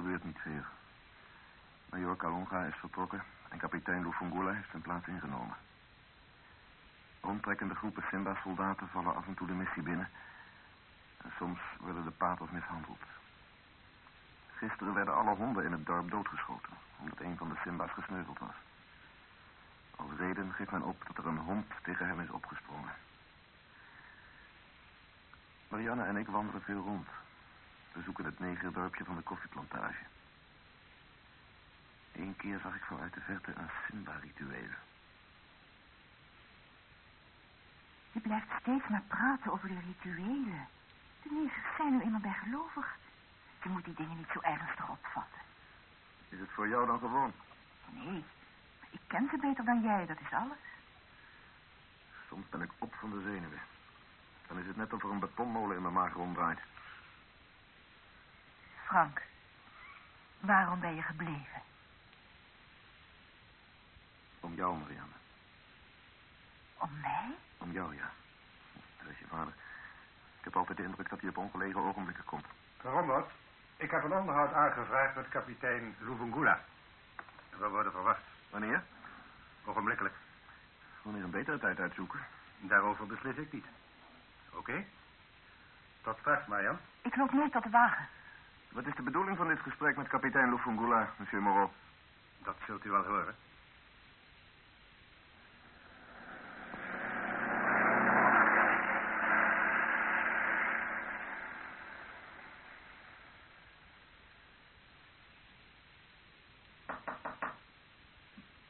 gebeurt niet veel. Major Kalonga is vertrokken en kapitein Lufungula heeft zijn plaats ingenomen. Rondtrekkende groepen Simba-soldaten vallen af en toe de missie binnen. En soms worden de paters mishandeld. Gisteren werden alle honden in het dorp doodgeschoten, omdat een van de Simba's gesneuveld was. Als reden geeft men op dat er een hond tegen hem is opgesprongen. Marianne en ik wandelen veel rond. We zoeken het negerdorpje van de koffieplantage. Eén keer zag ik vanuit de verte een Simba-ritueel. Je blijft steeds maar praten over die rituelen. De negers zijn nu eenmaal bijgelovig. Je moet die dingen niet zo ernstig opvatten. Is het voor jou dan gewoon? Nee, ik ken ze beter dan jij, dat is alles. Soms ben ik op van de zenuwen. Dan is het net of er een betonmolen in mijn maag ronddraait. Frank, waarom ben je gebleven? Om jou, Marianne. Om mij? Om jou, ja. Dat is je vader. Ik heb altijd de indruk dat hij op ongelegen ogenblikken komt. Rombot, ik heb een onderhoud aangevraagd met kapitein Luvungula. We worden verwacht. Wanneer? Ogenblikkelijk. Wanneer een betere tijd uitzoeken. Daarover beslis ik niet. Oké? Tot straks, Marjan. Ik loop mee tot de wagen. Wat is de bedoeling van dit gesprek met kapitein Lufungula, monsieur Moreau? Dat zult u wel horen.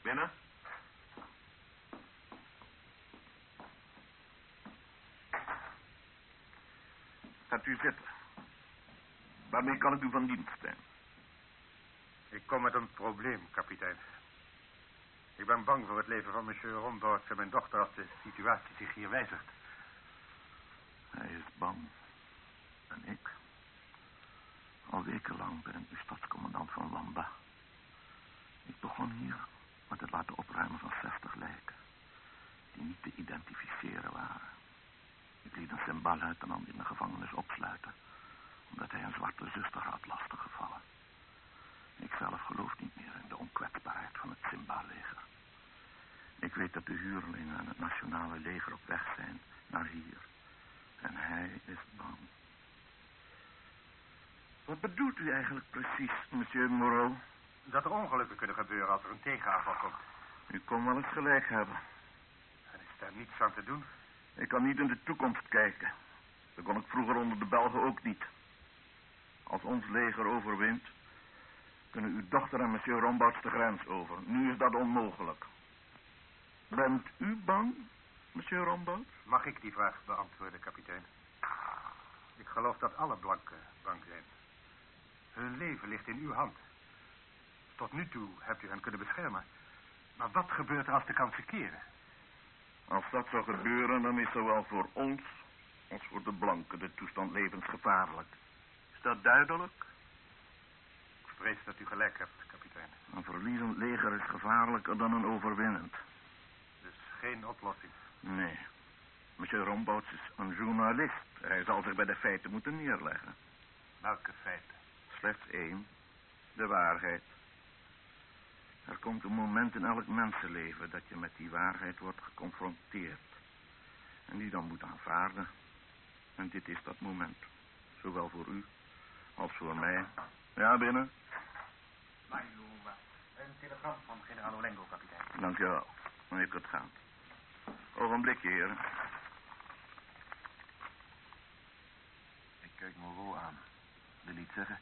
Binnen. Gaat u zitten. Waarmee kan ik u van dienst zijn? Ik kom met een probleem, kapitein. Ik ben bang voor het leven van monsieur Rombout en mijn dochter als de situatie zich hier wijzigt. Hij is bang. En ik? Al wekenlang ben ik nu stadscommandant van Lamba. Ik begon hier met het laten opruimen van 60 lijken. Die niet te identificeren waren. Ik liet een Simba-luitenant in de gevangenis opsluiten. Omdat hij een zwarte zuster had lastiggevallen. Ik zelf geloof niet meer in de onkwetsbaarheid van het Simba-leger. Ik weet dat de huurlingen en het nationale leger op weg zijn naar hier. En hij is bang. Wat bedoelt u eigenlijk precies, monsieur Moreau? Dat er ongelukken kunnen gebeuren als er een tegenaanval komt. U kon wel eens gelijk hebben. En is daar niets aan te doen? Ik kan niet in de toekomst kijken. Dat kon ik vroeger onder de Belgen ook niet. Als ons leger overwint, kunnen uw dochter en monsieur Rombouts de grens over. Nu is dat onmogelijk. Bent u bang, monsieur Rombout? Mag ik die vraag beantwoorden, kapitein? Ik geloof dat alle blanken bang zijn. Hun leven ligt in uw hand. Tot nu toe hebt u hen kunnen beschermen. Maar wat gebeurt er als de kansen keren? Als dat zou gebeuren, dan is zowel voor ons als voor de blanken de toestand levensgevaarlijk. Is dat duidelijk? Ik vrees dat u gelijk hebt, kapitein. Een verliezend leger is gevaarlijker dan een overwinnend. Dus geen oplossing. Nee. Monsieur Rombouts is een journalist. Hij zal zich bij de feiten moeten neerleggen. Welke feiten? Slechts één. De waarheid. Er komt een moment in elk mensenleven dat je met die waarheid wordt geconfronteerd. En die dan moet aanvaarden. En dit is dat moment. Zowel voor u als voor mij. Ja, binnen. Majoma. Een telegram van generaal Olengo, kapitein. Dank je wel. Wanneer ik het gaan. Ogenblikje, heren. Ik kijk Moreau aan. Wil niet zeggen,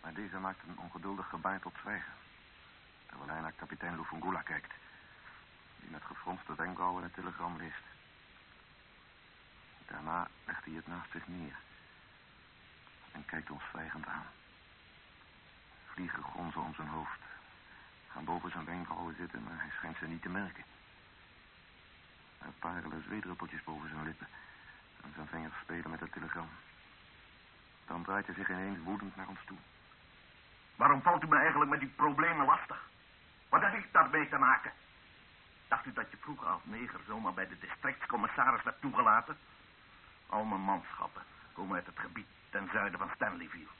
maar deze maakt een ongeduldig gebaar tot zwijgen. Terwijl hij naar kapitein Lufungula kijkt. Die met gefronste wenkbrauwen het telegram leest. Daarna legt hij het naast zich neer. En kijkt ons zwijgend aan. Vliegen gonzen om zijn hoofd. Gaan boven zijn wenkbrauwen zitten, maar hij schijnt ze niet te merken. Er parelen zweedruppeltjes boven zijn lippen. En zijn vingers spelen met het telegram. Dan draait hij zich ineens woedend naar ons toe. Waarom valt u me eigenlijk met die problemen lastig? Wat heb ik daarmee te maken? Dacht u dat je vroeger als neger zomaar bij de districtscommissaris werd toegelaten? Al mijn manschappen komen uit het gebied ten zuiden van Stanleyville.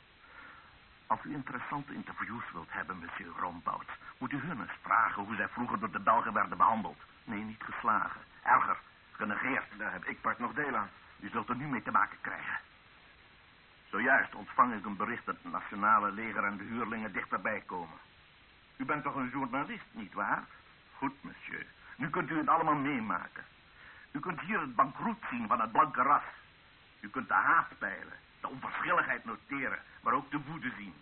Als u interessante interviews wilt hebben, monsieur Rombouts... moet u hun eens vragen hoe zij vroeger door de Belgen werden behandeld. Nee, niet geslagen. Erger, genegeerd. Daar heb ik part nog deel aan. U zult er nu mee te maken krijgen. Zojuist ontvang ik een bericht dat het nationale leger en de huurlingen dichterbij komen. U bent toch een journalist, nietwaar? Goed, monsieur. Nu kunt u het allemaal meemaken. U kunt hier het bankroet zien van het blanke ras. U kunt de haat peilen, de onverschilligheid noteren, maar ook de woede zien.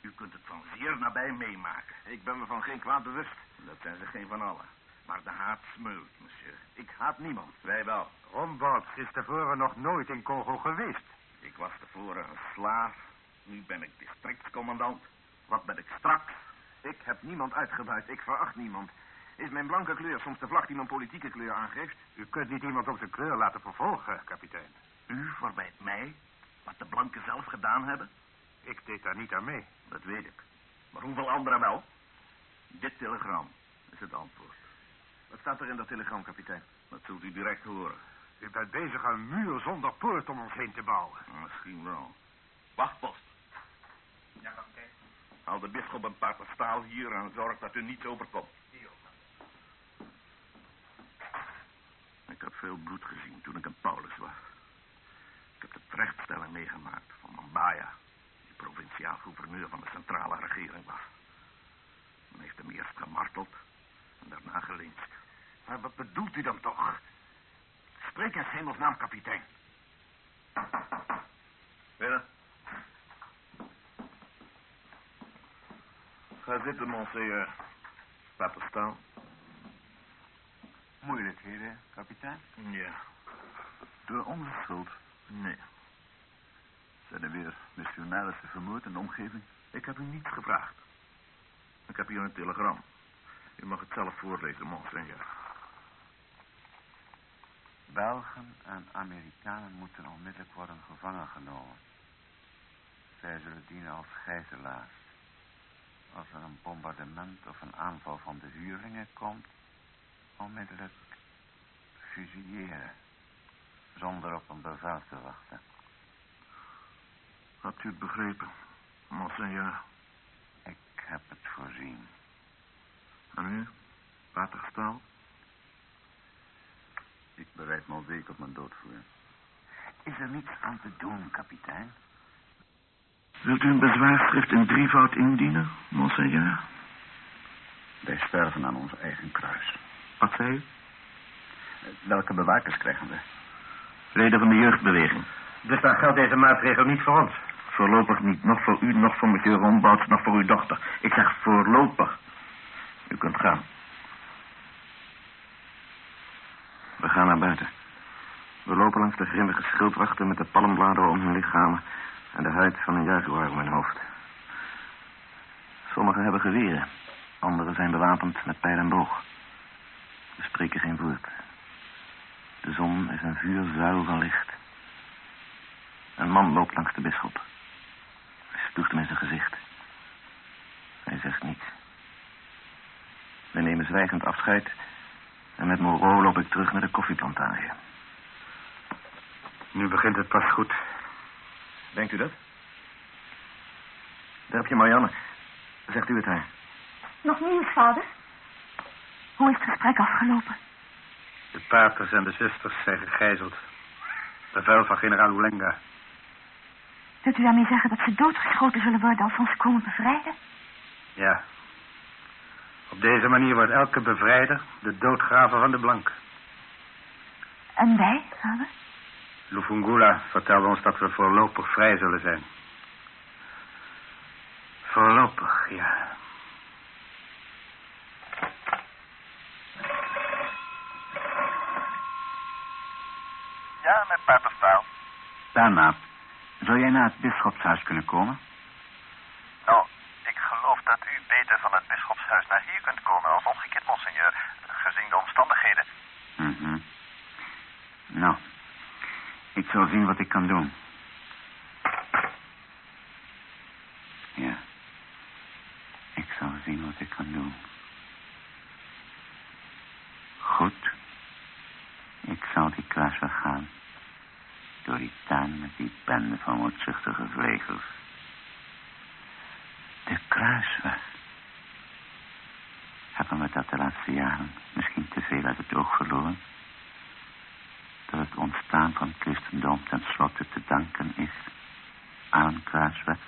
U kunt het van zeer nabij meemaken. Ik ben me van geen kwaad bewust. Dat zijn ze geen van allen. Maar de haat smeult, monsieur. Ik haat niemand. Wij wel. Rombouts is tevoren nog nooit in Congo geweest. Ik was tevoren een slaaf. Nu ben ik districtscommandant. Wat ben ik straks? Ik heb niemand uitgebuit. Ik veracht niemand. Is mijn blanke kleur soms de vlag die mijn politieke kleur aangeeft? U kunt niet iemand op zijn kleur laten vervolgen, kapitein. U verwijt mij wat de blanken zelf gedaan hebben? Ik deed daar niet aan mee. Dat weet ik. Maar hoeveel anderen wel? Dit telegram is het antwoord. Wat staat er in dat telegram, kapitein? Dat zult u direct horen. U bent bezig een muur zonder poort om ons heen te bouwen. Misschien wel. Wachtpost. Ja, kapitein. Haal de bisschop een paar staal hier en zorg dat u niets overkomt. Ik heb veel bloed gezien toen ik een Paulus was. Ik heb de terechtstelling meegemaakt van Mambaya, die provinciaal gouverneur van de centrale regering was. Men heeft hem eerst gemarteld en daarna gelincht. Maar wat bedoelt u dan toch? Spreek in hemelsnaam, kapitein. Binnen. Ga zitten, monseigneur. Laat er staan. Moeilijkheden, kapitein? Ja. Door onze schuld Nee. Zijn er weer missionarissen vermoord in de omgeving. Ik heb u niets gevraagd. Ik heb hier een telegram. U mag het zelf voorlezen, monseigneur. Belgen en Amerikanen moeten onmiddellijk worden gevangen genomen. Zij zullen dienen als gijzelaars. Als er een bombardement of een aanval van de huurlingen komt, onmiddellijk fusilleren, zonder op een bevel te wachten. Had u het begrepen, monseigneur? Ik heb het voorzien. En u, watergestal? Ik bereid me al week op mijn dood voor. Is er niets aan te doen, kapitein? Wilt u een bezwaarschrift in drievoud indienen, monseigneur? Wij sterven aan ons eigen kruis. Wat zei u? Welke bewakers krijgen we? Leden van de jeugdbeweging. Dus dan geldt deze maatregel niet voor ons. Voorlopig niet, nog voor u, nog voor monsieur Rombouts, nog voor uw dochter. Ik zeg voorlopig. U kunt gaan. We gaan naar buiten. We lopen langs de grimmige schildwachten met de palmbladeren om hun lichamen en de huid van een jaguar om hun hoofd. Sommigen hebben geweren, anderen zijn bewapend met pijl en boog. We spreken geen woord. De zon is een vuurzuil van licht. Een man loopt langs de bisschop. Spuugt hem in zijn gezicht. Hij zegt niets. We nemen zwijgend afscheid en met Moreau loop ik terug naar de koffieplantage. Nu begint het pas goed. Denkt u dat? Daar heb je Marianne. Zegt u het haar? Nog nieuws, vader? Hoe is het gesprek afgelopen? De paters en de zusters zijn gegijzeld. Bevel van generaal Ulenga. Wilt u daarmee zeggen dat ze doodgeschoten zullen worden als we ons komen bevrijden? Ja. Op deze manier wordt elke bevrijder de doodgraver van de blank. En wij, vader? Lufungula vertelde ons dat we voorlopig vrij zullen zijn. Voorlopig, ja. Ja, met paterstaal. Daarna, zou jij naar het bisschopshuis kunnen komen? Nou, ik geloof dat u beter van het bisschopshuis naar hier kunt komen als omgekeerd, monseigneur, gezien de omstandigheden. Mhm. Nou, ik zal zien wat ik kan doen. Ja. Ik zal zien wat ik kan doen. Goed. Ik zal die kruis gaan. Door die tuin met die bende van moordzuchtige vlegels. kruisweg. Hebben we dat de laatste jaren misschien te veel uit het oog verloren? Dat het ontstaan van christendom tenslotte te danken is aan een kruisweg?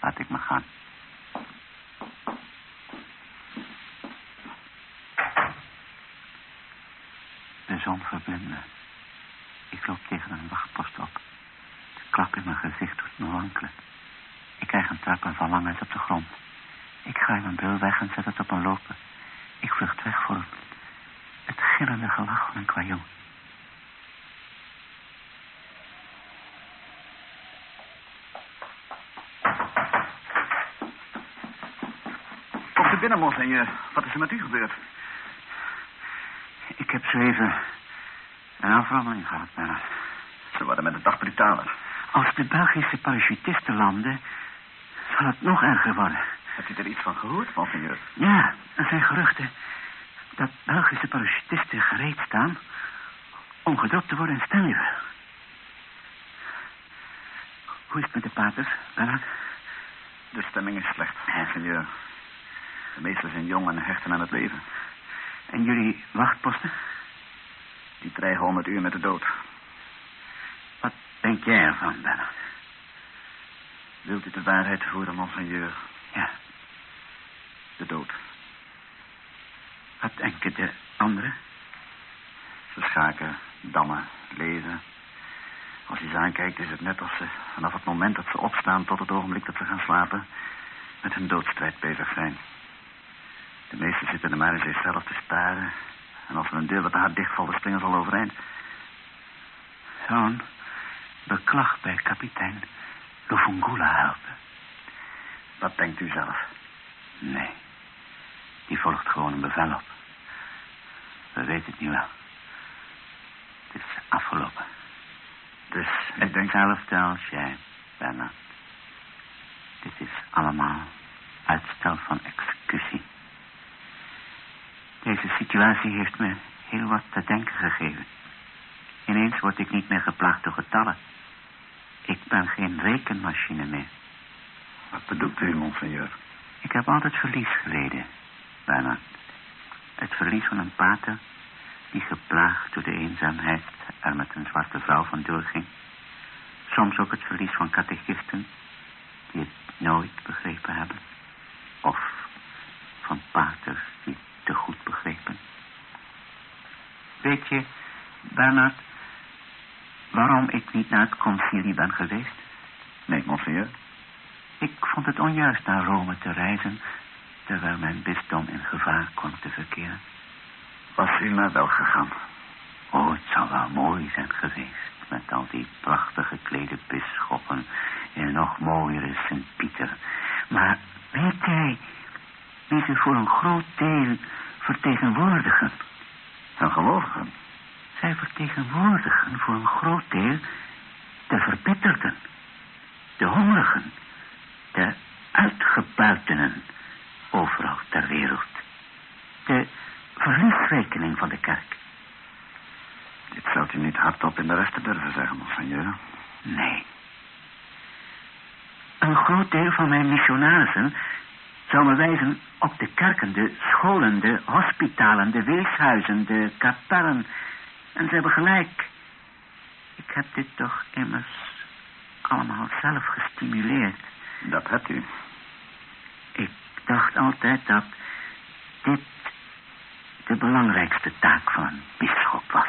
Laat ik maar gaan. De zon verblinden. Ik loop tegen een wachtpost op. De klap in mijn gezicht doet me wankelen. Ik krijg een trap en val lang uit op de grond. Ik ga mijn bril weg en zet het op een lopen. Ik vlucht weg voor het gillende gelach van een kwajon. Komt u binnen, monseigneur. Wat is er met u gebeurd? Ik heb zo even een aframmeling gehad, maar... Ze worden met de dag brutaler. Als de Belgische parachutisten landen, zal het nog erger worden. Hebt u er iets van gehoord, monseigneur? Ja, er zijn geruchten dat Belgische parachutisten gereed staan om gedropt te worden in Stenlieve. Hoe is het met de paters, Bernard? De stemming is slecht, monseigneur. De meesten zijn jong en hechten aan het leven. En jullie wachtposten? Die dreigen het uur met de dood. Wat denk jij ervan, Bernard? Wilt u de waarheid horen, monseigneur? Ja. De dood. Wat denken de anderen? Ze schaken, dammen, lezen. Als je ze aankijkt is het net als ze vanaf het moment dat ze opstaan tot het ogenblik dat ze gaan slapen met hun doodstrijd bezig zijn. De meesten zitten er maar in zichzelf te staren. En als er een deur wat hard dichtvalt, springen ze al overeind. Zo'n beklag bij kapitein Lufungula helpen. Wat denkt u zelf? Nee, die volgt gewoon een bevel op. We weten het nu wel. Het is afgelopen. Dus ik denk... hetzelfde als jij, Bernard. Dit is allemaal uitstel van executie. Deze situatie heeft me heel wat te denken gegeven. Ineens word ik niet meer geplaagd door getallen. Ik ben geen rekenmachine meer. Wat bedoelt u, monseigneur? Ik heb altijd verlies geleden, Bernard. Het verlies van een pater die geplaagd door de eenzaamheid er met een zwarte vrouw van doorging. Soms ook het verlies van catechisten die het nooit begrepen hebben. Of van paters die het te goed begrepen. Weet je, Bernard, waarom ik niet naar het concilie ben geweest? Nee, monseigneur. Ik vond het onjuist naar Rome te reizen, terwijl mijn bisdom in gevaar kwam te verkeren. Was u maar wel gegaan? Oh, het zou wel mooi zijn geweest, met al die prachtig geklede bisschoppen en nog mooiere Sint-Pieter. Maar weet jij wie ze voor een groot deel vertegenwoordigen? Een gelovigen? Zij vertegenwoordigen voor een groot deel de verbitterden, de hongerigen, de uitgebuitenen overal ter wereld. De verliesrekening van de kerk. Dit zou u niet hardop in de rest durven zeggen, monseigneur. Nee. Een groot deel van mijn missionarissen zou me wijzen op de kerken, de scholen, de hospitalen, de weeshuizen, de kapellen. En ze hebben gelijk. Ik heb dit toch immers allemaal zelf gestimuleerd. Dat hebt u. Dacht altijd dat dit de belangrijkste taak van een bisschop was.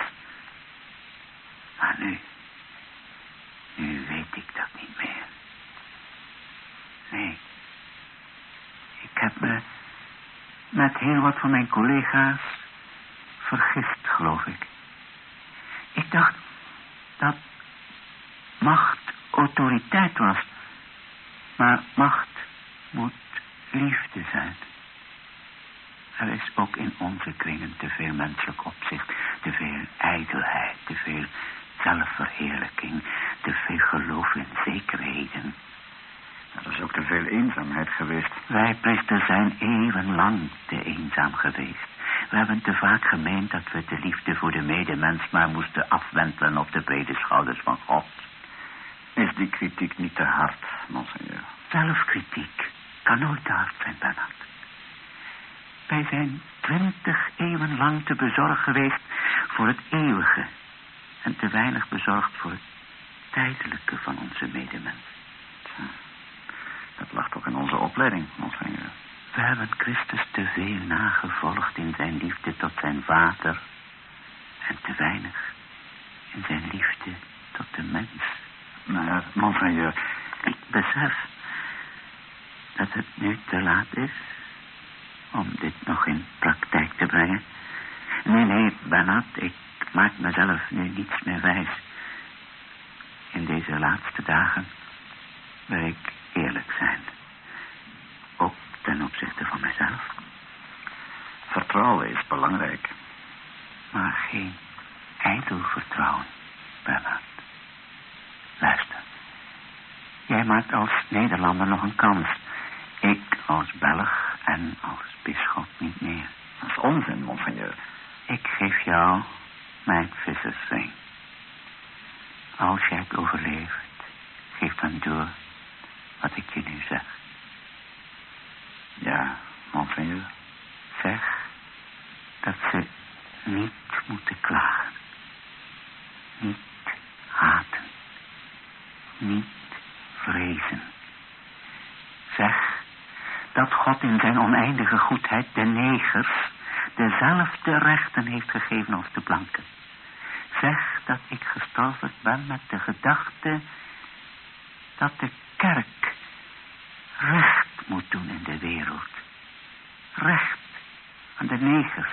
Maar nu, nu weet ik dat niet meer. Nee, ik heb me met heel wat van mijn collega's vergist, geloof ik. Ik dacht dat macht autoriteit was, maar macht moet liefde zijn. Er is ook in onze kringen te veel menselijk opzicht, te veel ijdelheid, te veel zelfverheerlijking, te veel geloof in zekerheden. Er is ook te veel eenzaamheid geweest. Wij priesters zijn eeuwenlang te eenzaam geweest. We hebben te vaak gemeend dat we de liefde voor de medemens maar moesten afwentelen op de brede schouders van God. Is die kritiek niet te hard, monseigneur? Zelfkritiek kan nooit te hard zijn, Bernard. Wij zijn twintig eeuwen lang te bezorgd geweest voor het eeuwige en te weinig bezorgd voor het tijdelijke van onze medemens. Dat lag toch in onze opleiding, monseigneur. We hebben Christus te veel nagevolgd in zijn liefde tot zijn vader en te weinig in zijn liefde tot de mens. Maar, monseigneur, Ik besef dat het nu te laat is om dit nog in praktijk te brengen. Nee, nee, Bernard, ik maak mezelf nu niets meer wijs. In deze laatste dagen wil ik eerlijk zijn. Ook ten opzichte van mezelf. vertrouwen is belangrijk. Maar geen ijdel vertrouwen, Bernard. Luister. Jij maakt als Nederlander nog een kans. Ik als Belg en als bisschop niet meer. Dat is onzin, monseigneur. Ik geef jou mijn vissersring. Als jij het overleeft, geef dan door wat ik je nu zeg. Ja, monseigneur. Zeg dat ze niet moeten klagen. Niet haten. Niet vrezen. Dat God in zijn oneindige goedheid de negers dezelfde rechten heeft gegeven als de blanken. Zeg dat ik gestorven ben met de gedachte dat de kerk recht moet doen in de wereld. Recht aan de negers.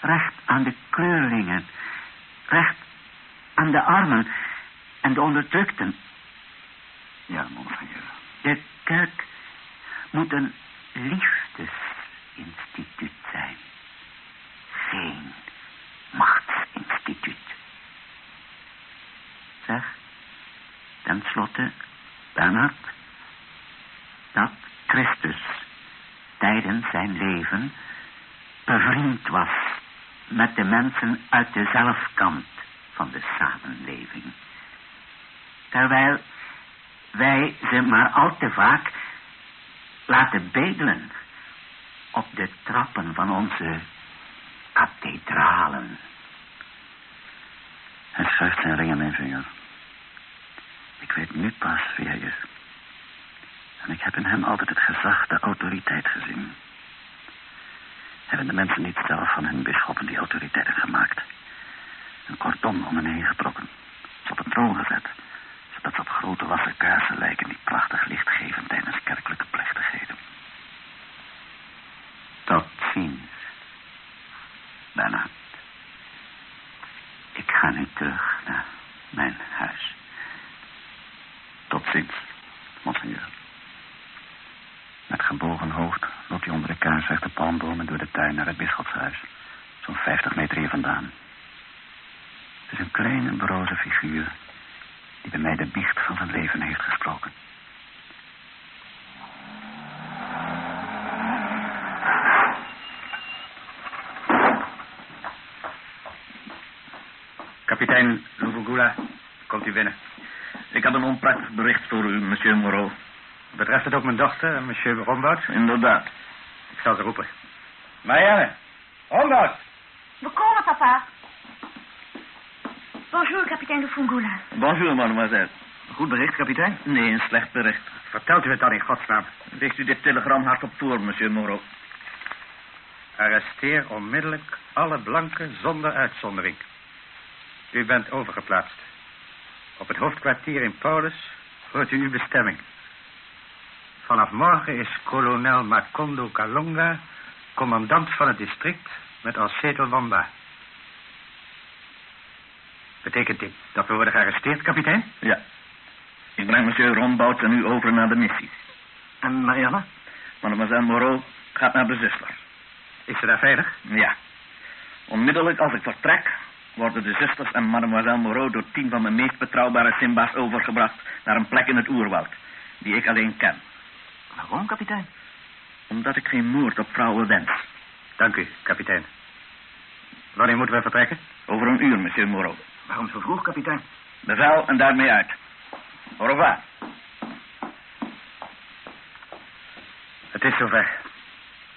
Recht aan de kleurlingen. Recht aan de armen en de onderdrukten. Ja, monseigneur. De kerk moet een liefdesinstituut zijn. Geen machtsinstituut. Zeg, ten slotte, Bernard, dat Christus tijdens zijn leven bevriend was met de mensen uit de zelfkant van de samenleving. Terwijl wij ze maar al te vaak laten bedelen op de trappen van onze kathedralen. Hij schuift zijn ring aan mijn vinger. Ik weet nu pas wie hij is. En ik heb in hem altijd het gezag, de autoriteit gezien. Hebben de mensen niet zelf van hun bisschoppen die autoriteit gemaakt? Een cordon om hen heen getrokken. Ze op een troon gezet. Zodat ze op grote wassen kaarsen lijken die prachtig licht geven tijdens kerkelijke plechtigheden. Tot ziens, Bernard. Ik ga nu terug naar mijn huis. Tot ziens, monseigneur. Met gebogen hoofd loopt hij onder de kaarsrechte palmbomen door de tuin naar het bisschopshuis. Zo'n vijftig meter hier vandaan. Het is een kleine, broze figuur die bij mij de biecht van zijn leven heeft gesproken. Kapitein Luvugula, komt u binnen. Ik had een onpraktig bericht voor u, monsieur Moreau. Betreft het ook mijn dochter, monsieur Rombout? Inderdaad. Ik zal ze roepen. Marianne, Rombout! We komen, papa. Bonjour, kapitein de Fungula. Bonjour, mademoiselle. Goed bericht, kapitein. Nee, een slecht bericht. Vertelt u het dan in godsnaam. Leest u dit telegram hardop voor, monsieur Moreau. Arresteer onmiddellijk alle blanken zonder uitzondering. U bent overgeplaatst. Op het hoofdkwartier in Paulus hoort u uw bestemming. Vanaf morgen is kolonel Macondo Kalonga commandant van het district met als zetel Wamba. Betekent dit dat we worden gearresteerd, kapitein? Ja. Ik breng monsieur Rombout en u over naar de missie. En Marianne? Mademoiselle Moreau gaat naar de zuster. Is ze daar veilig? Ja. Onmiddellijk als ik vertrek, worden de zusters en mademoiselle Moreau door tien van mijn meest betrouwbare Simba's overgebracht naar een plek in het oerwoud, die ik alleen ken. Waarom, kapitein? Omdat ik geen moord op vrouwen wens. Dank u, kapitein. Wanneer moeten we vertrekken? Over een uur, monsieur Moreau. Waarom zo vroeg, kapitein? Bevel en daarmee uit. Au revoir. Het is zover.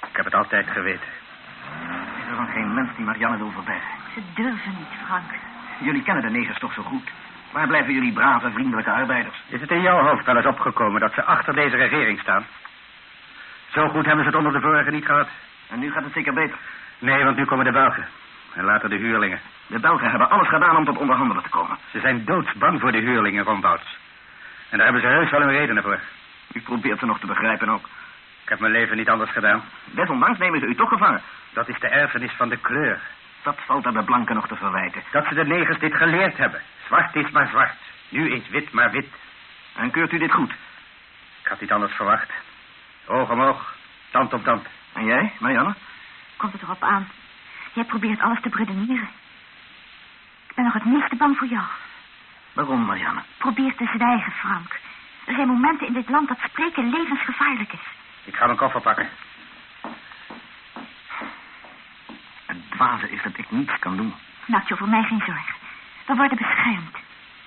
Ik heb het altijd geweten. Is er dan geen mens die Marianne wil verbergen? Ze durven niet, Frank. Jullie kennen de negers toch zo goed? Waar blijven jullie brave, vriendelijke arbeiders? Is het in jouw hoofd wel eens opgekomen dat ze achter deze regering staan? Zo goed hebben ze het onder de vorige niet gehad. En nu gaat het zeker beter. Nee, want nu komen de Belgen. En later de huurlingen. De Belgen hebben alles gedaan om tot onderhandelen te komen. Ze zijn doodsbang voor de huurlingen van Bouts. En daar hebben ze heus wel hun redenen voor. U probeert ze nog te begrijpen ook. Ik heb mijn leven niet anders gedaan. Desondanks nemen ze u toch gevangen. Dat is de erfenis van de kleur. Dat valt aan de blanken nog te verwijten. Dat ze de negers dit geleerd hebben. Zwart is maar zwart. Nu is wit maar wit. En keurt u dit goed? Ik had niet anders verwacht. Oog om oog, tand op tand. En jij, Marianne? Komt het erop aan. Jij probeert alles te bredeneren. Ik ben nog het minste bang voor jou. Waarom, Marianne? Probeer te zwijgen, Frank. Er zijn momenten in dit land dat spreken levensgevaarlijk is. Ik ga mijn koffer pakken. Het dwaze is dat ik niets kan doen. Je voor mij geen zorgen. We worden beschermd.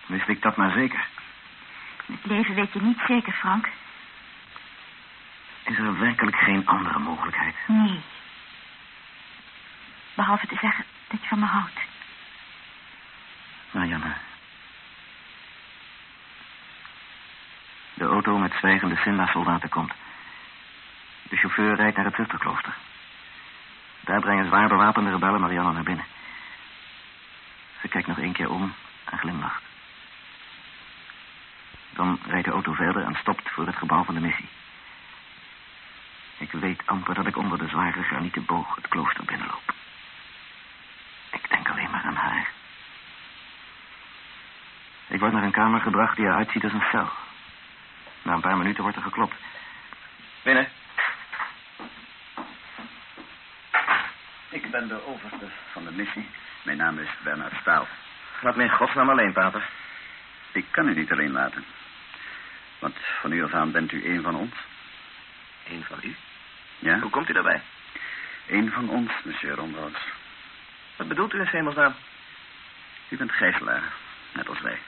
Wist ik dat maar zeker. Het leven weet je niet zeker, Frank. Is er werkelijk geen andere mogelijkheid? Nee. Behalve te zeggen dat je van me houdt. Marianne. De auto met zwijgende Simba-soldaten komt. De chauffeur rijdt naar het zusterklooster. Daar brengen zwaar bewapende rebellen Marianne naar binnen. Ze kijkt nog één keer om en glimlacht. Dan rijdt de auto verder en stopt voor het gebouw van de missie. Ik weet amper dat ik onder de zware granieten boog het klooster binnenloop. Ik denk alleen maar aan haar. Ik word naar een kamer gebracht die eruit ziet als een cel. Na een paar minuten wordt er geklopt. Binnen. Ik ben de overste van de missie. Mijn naam is Bernard Staal. Laat me in godsnaam alleen, pater. Ik kan u niet alleen laten. Want van u af aan bent u een van ons. Een van u? Ja? Hoe komt u daarbij? Een van ons, monsieur Ronwouds. Wat bedoelt u in hemelsnaam? U bent gijzelaar, net als wij.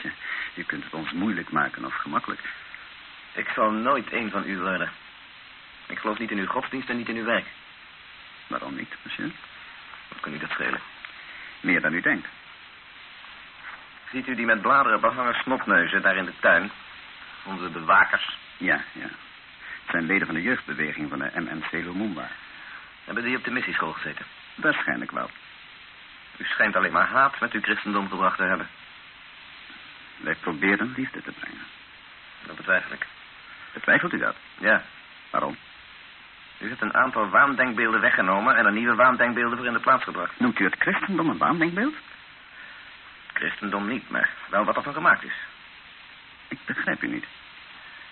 Tja, u kunt het ons moeilijk maken of gemakkelijk. Ik zal nooit een van u worden. Ik geloof niet in uw godsdienst en niet in uw werk. Waarom niet, monsieur? Wat kan u dat schelen? Meer dan u denkt. Ziet u die met bladeren behangen snotneuzen daar in de tuin? Onze bewakers. Ja, ja. Het zijn leden van de jeugdbeweging van de MNC Lumumba. Hebben die op de missieschool gezeten? Waarschijnlijk wel. U schijnt alleen maar haat met uw christendom gebracht te hebben. Wij proberen liefde te brengen. Dat betwijfel ik. Betwijfelt u dat? Ja. Waarom? U heeft een aantal waandenkbeelden weggenomen en er nieuwe waandenkbeelden voor in de plaats gebracht. Noemt u het christendom een waandenkbeeld? Christendom niet, maar wel wat er van gemaakt is. Ik begrijp u niet.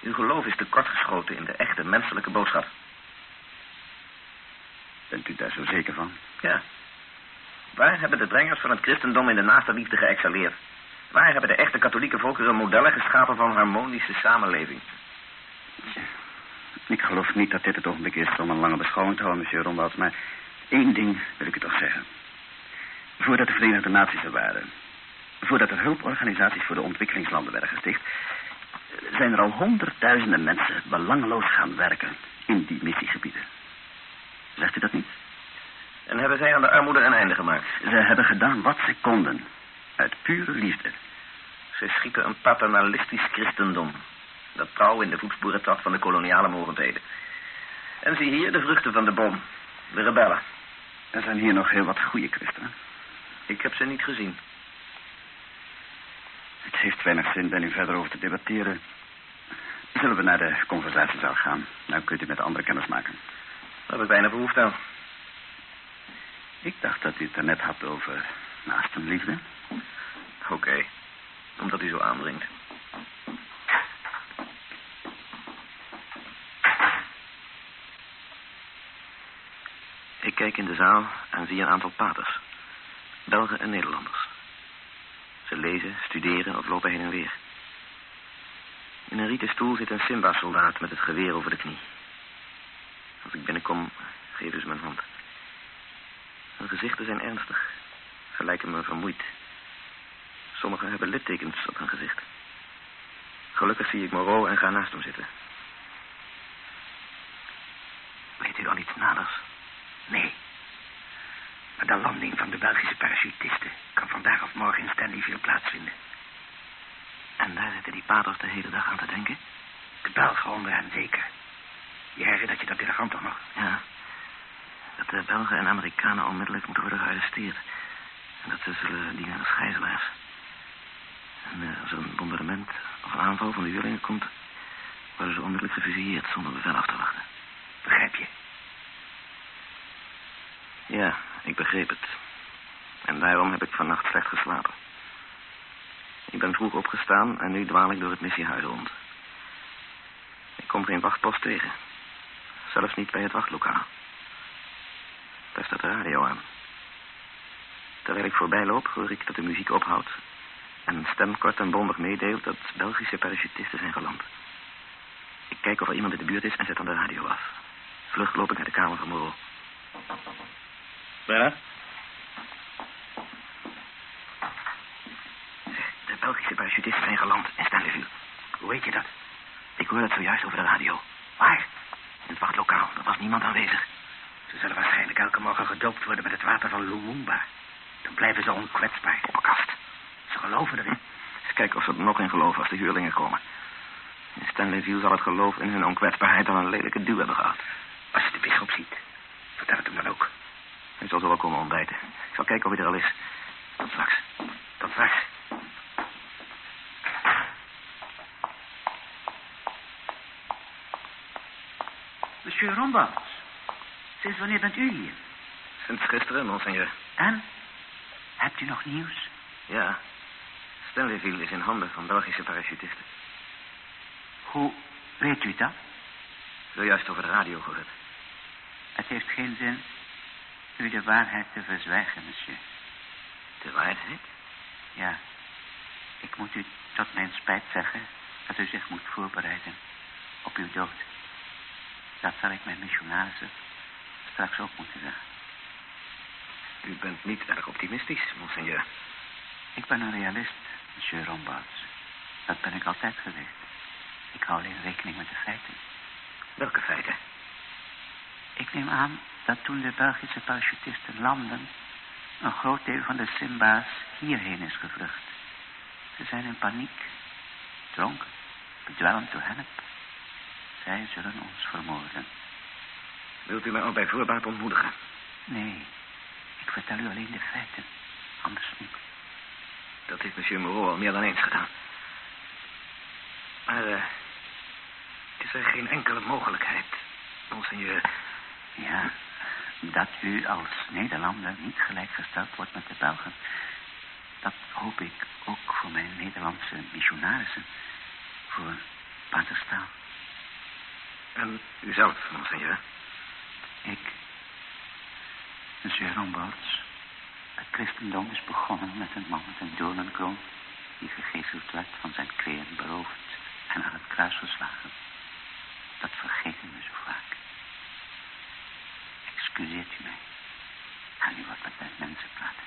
Uw geloof is tekortgeschoten in de echte menselijke boodschap. Bent u daar zo zeker van? Ja. Waar hebben de brengers van het christendom in de naaste liefde geëxceleerd? Waar hebben de echte katholieke volkeren modellen geschapen van harmonische samenleving? Ik geloof niet dat dit het ogenblik is om een lange beschouwing te houden, monsieur Ronwald, maar één ding wil ik u toch zeggen. Voordat de Verenigde Naties er waren, voordat er hulporganisaties voor de ontwikkelingslanden werden gesticht, zijn er al honderdduizenden mensen belangeloos gaan werken in die missiegebieden. Zegt u dat niet? En hebben zij aan de armoede een einde gemaakt? Ze hebben gedaan wat ze konden, uit pure liefde. Ze schieten een paternalistisch christendom. Dat trouw in de voetsporen trad van de koloniale mogendheden. En zie hier de vruchten van de boom. De rebellen. Er zijn hier nog heel wat goede christenen. Ik heb ze niet gezien. Het heeft weinig zin daar nu verder over te debatteren. Zullen we naar de conversatiezaal gaan? Dan kunt u met de andere kennis maken. Daar heb ik bijna behoefte aan. Ik dacht dat u het er net had over naastenliefde. Oké. Omdat u zo aandringt. Ik kijk in de zaal en zie een aantal paters. Belgen en Nederlanders. Ze lezen, studeren of lopen heen en weer. In een rieten stoel zit een Simba-soldaat met het geweer over de knie. Als ik binnenkom, geven ze mijn hand. Hun gezichten zijn ernstig, ze lijken me vermoeid. Sommigen hebben littekens op hun gezicht. Gelukkig zie ik Moreau en ga naast hem zitten. De landing van de Belgische parachutisten kan vandaag of morgen in Stanleyville plaatsvinden. En daar zitten die paters de hele dag aan te denken? De Belgen onderaan zeker. Je herinnert je dat telegram toch nog? Ja. Dat de Belgen en Amerikanen onmiddellijk moeten worden gearresteerd. En dat ze zullen dienen als gijzelaars. En eh, als er een bombardement of een aanval van de huurlingen komt... worden ze onmiddellijk gefusilleerd zonder bevel af te wachten. Begrijp je? Ja, ik begreep het. En daarom heb ik vannacht slecht geslapen. Ik ben vroeg opgestaan en nu dwaal ik door het missiehuis rond. Ik kom geen wachtpost tegen. Zelfs niet bij het wachtlokaal. Daar staat de radio aan. Terwijl ik voorbij loop, hoor ik dat de muziek ophoudt... en een stem kort en bondig meedeelt dat Belgische parachutisten zijn geland. Ik kijk of er iemand in de buurt is en zet dan de radio af. Vlucht loop ik naar de kamer van Moreau. Ja? De Belgische parachutisten zijn geland in Stanleyville. Hoe weet je dat? Ik hoor het zojuist over de radio. Waar? In het wachtlokaal. Er was niemand aanwezig. Ze zullen waarschijnlijk elke morgen gedoopt worden met het water van Lumumba. Dan blijven ze onkwetsbaar. Poppenkast. Ze geloven erin. Eens kijken of ze er nog in geloven als de huurlingen komen. In Stanleyville zal het geloof in hun onkwetsbaarheid al een lelijke duw hebben gehad. Als je de bisschop ziet, vertel het hem dan ook. Hij zal zo wel komen ontbijten. Ik zal kijken of hij er al is. Tot straks. Tot straks. Monsieur Rombaus, sinds wanneer bent u hier? Sinds gisteren, monseigneur. En? Hebt u nog nieuws? Ja. Stanleyville is in handen van Belgische parachutisten. Hoe weet u dat? Zojuist over de radio gehoord. Het heeft geen zin u de waarheid te verzwijgen, monsieur. De waarheid? Ja. Ik moet u tot mijn spijt zeggen dat u zich moet voorbereiden op uw dood. Dat zal ik mijn missionarissen straks ook moeten zeggen. U bent niet erg optimistisch, monseigneur. Ik ben een realist, monsieur Rombouts. Dat ben ik altijd geweest. Ik hou alleen rekening met de feiten. Welke feiten? Ik neem aan dat toen de Belgische parachutisten landen... een groot deel van de Simba's hierheen is gevlucht. Ze zijn in paniek, dronken, bedwelmd door hennep. Zij zullen ons vermoorden. Wilt u mij al bij voorbaat ontmoedigen? Nee, ik vertel u alleen de feiten. Anders niet. Dat heeft monsieur Moreau al meer dan eens gedaan. Maar uh, is er geen enkele mogelijkheid, monseigneur... Ja, dat u als Nederlander niet gelijkgesteld wordt met de Belgen. Dat hoop ik ook voor mijn Nederlandse missionarissen. Voor Pater Staal. En uzelf, monseigneur? Ik, monsieur Rombouts. Het christendom is begonnen met een man met een doornenkroon... die gegezeld werd, van zijn kleren beroofd en aan het kruis geslagen. Dat vergeten we zo vaak. Excuseert u mij. Ga nu wat met mijn mensen praten.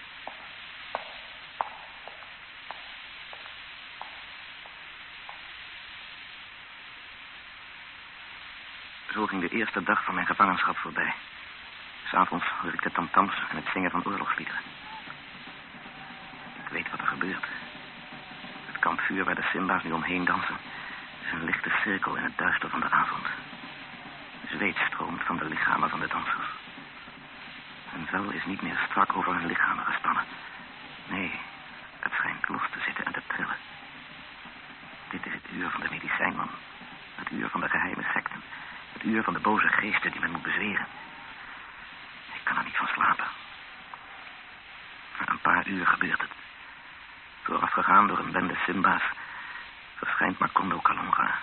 Zo ging de eerste dag van mijn gevangenschap voorbij. S'avonds hoor ik de tamtams en het zingen van oorlogsliederen. Ik weet wat er gebeurt. Het kampvuur waar de Simba's nu omheen dansen... is een lichte cirkel in het duister van de avond. Zweet stroomt van de lichamen van de dansers. Vel is niet meer strak over hun lichamen gespannen. Nee, het schijnt los te zitten en te trillen. Dit is het uur van de medicijnman. Het uur van de geheime secten. Het uur van de boze geesten die men moet bezweren. Ik kan er niet van slapen. Na een paar uur gebeurt het. Voorafgegaan door een bende Simba's... verschijnt Macondo Kalonga...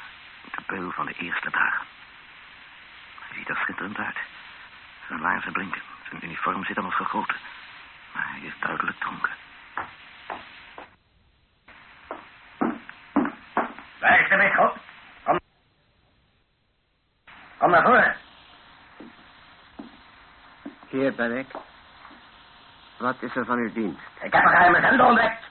de beul van de eerste dagen. Hij ziet er schitterend uit. Zijn laarzen blinken. Zijn uniform zit hem als gegoten. Maar hij is duidelijk dronken. Waar is de bisschop? Kom. Kom naar voren. Hier ben ik. Wat is er van uw dienst? Ik heb een geheime zender ontdekt.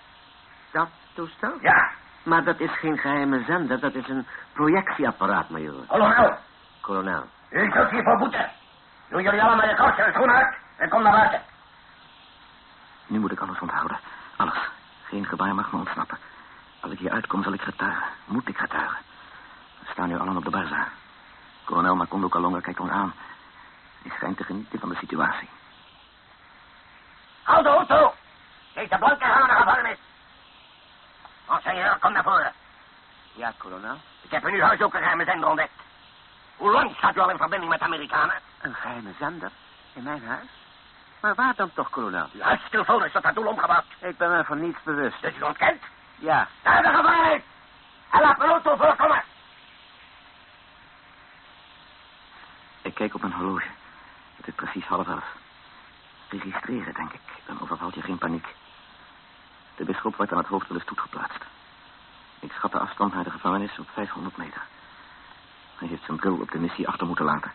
Dat toestel? Ja, Maar dat is geen geheime zender, dat is een projectieapparaat, majoor. kolonel. Kolonel. U zult hiervoor boeten. Doe jullie allemaal je kousen en schoenen uit en kom naar buiten. Nu moet ik alles onthouden. Alles. Geen gebaar mag me ontsnappen. Als ik hier uitkom, zal ik getuigen. Moet ik getuigen. We staan nu allen op de barza. Kolonel Macondo Kalonga kijkt ons aan. Hij schijnt te genieten van de situatie. Hou de auto! Deze blanke gaan naar de gevangenis. Monseigneur, kom naar voren. Ja, kolonel. Ik heb in uw huis ook een geheime zender ontdekt. Hoe lang staat u al in verbinding met Amerikanen? Een geheime zender? In mijn huis? Maar waar dan toch, kolonel? Uw huistelefoon is tot dat doel omgebouwd. Ik ben me van niets bewust. Dus u ontkent? Ja. De gevangenis! En laat mijn auto voorkomen. Ik kijk op mijn horloge. Het is precies half elf. Registreren, denk ik. Dan overvalt je geen paniek. De bisschop wordt aan het hoofd van de stoet geplaatst. Ik schat de afstand naar de gevangenis op 500 meter. Hij heeft zijn bril op de missie achter moeten laten.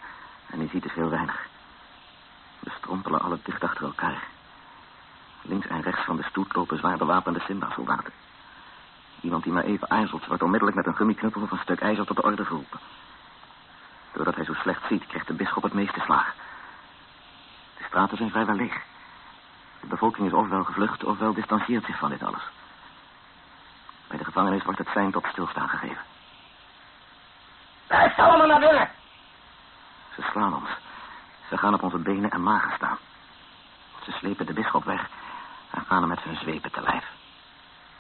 En hij ziet dus heel weinig. We strompelen alle dicht achter elkaar. Links en rechts van de stoet lopen zwaar bewapende Simba-soldaten. Iemand die maar even aarzelt, wordt onmiddellijk met een gummiknuppel of een stuk ijzer tot de orde geroepen. Doordat hij zo slecht ziet, krijgt de bisschop het meeste slaag. De straten zijn vrijwel leeg. De bevolking is ofwel gevlucht, ofwel distancieert zich van dit alles. Bij de gevangenis wordt het zijn tot stilstaan gegeven. Blijf allemaal naar binnen. Ze slaan ons. Ze gaan op onze benen en magen staan. Ze slepen de bisschop weg en gaan hem met hun zwepen te lijf.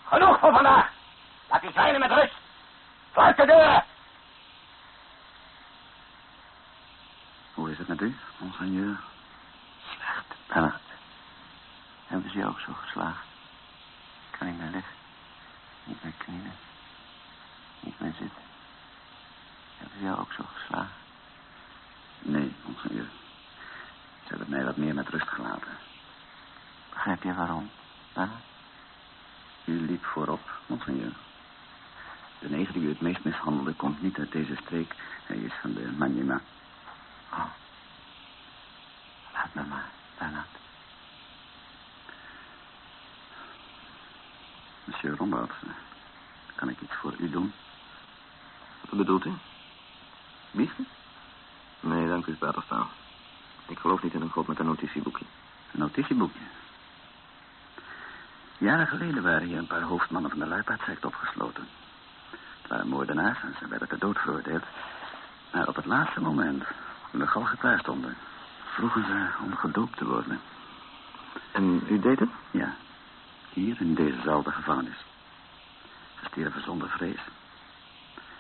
Genoeg voor vandaag. Laat die kleine met rust. Sluit de deuren. Hoe is het met u, monseigneur? Slecht. Bernard. Hebben ze je ook zo geslagen? Kan niet meer liggen. Niet meer knieën. Niet meer zitten. Hebben ze jou ook zo geslagen? Nee, monseigneur. Ze hebben mij wat meer met rust gelaten. Begrijp je waarom, Bernard? U liep voorop, monseigneur. De neger die u het meest mishandelde komt niet uit deze streek. Hij is van de Manima. Oh. Laat me maar, Bernard. Monsieur Lombard, kan ik iets voor u doen? Wat bedoelt u? Biechten? U, Paterstaal. Ik geloof niet in een god met een notitieboekje. Een notitieboekje? Jaren geleden waren hier een paar hoofdmannen van de luipaardsect opgesloten. Het waren moordenaars en ze werden ter dood veroordeeld. Maar op het laatste moment, toen de galgen klaar stonden, vroegen ze om gedoopt te worden. En u deed het? Ja, hier in dezezelfde gevangenis. Ze stierven zonder vrees.